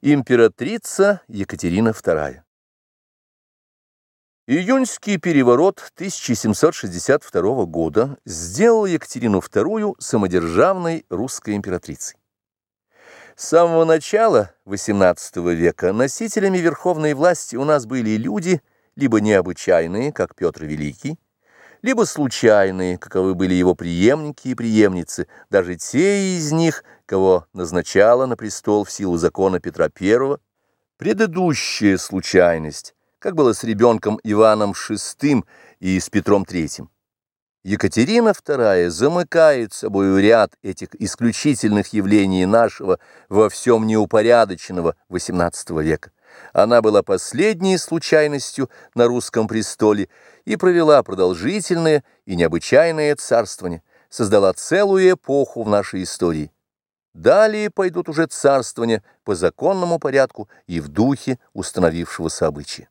Императрица Екатерина II Июньский переворот 1762 года сделал Екатерину II самодержавной русской императрицей. С самого начала XVIII века носителями верховной власти у нас были люди, либо необычайные, как Петр Великий, либо случайные, каковы были его преемники и преемницы, даже те из них, кого назначала на престол в силу закона Петра I, предыдущая случайность, как было с ребенком Иваном VI и с Петром III. Екатерина II замыкает собой ряд этих исключительных явлений нашего во всем неупорядоченного XVIII века. Она была последней случайностью на русском престоле и провела продолжительное и необычайное царствование, создала целую эпоху в нашей истории. Далее пойдут уже царствования по законному порядку и в духе установившегося обычая.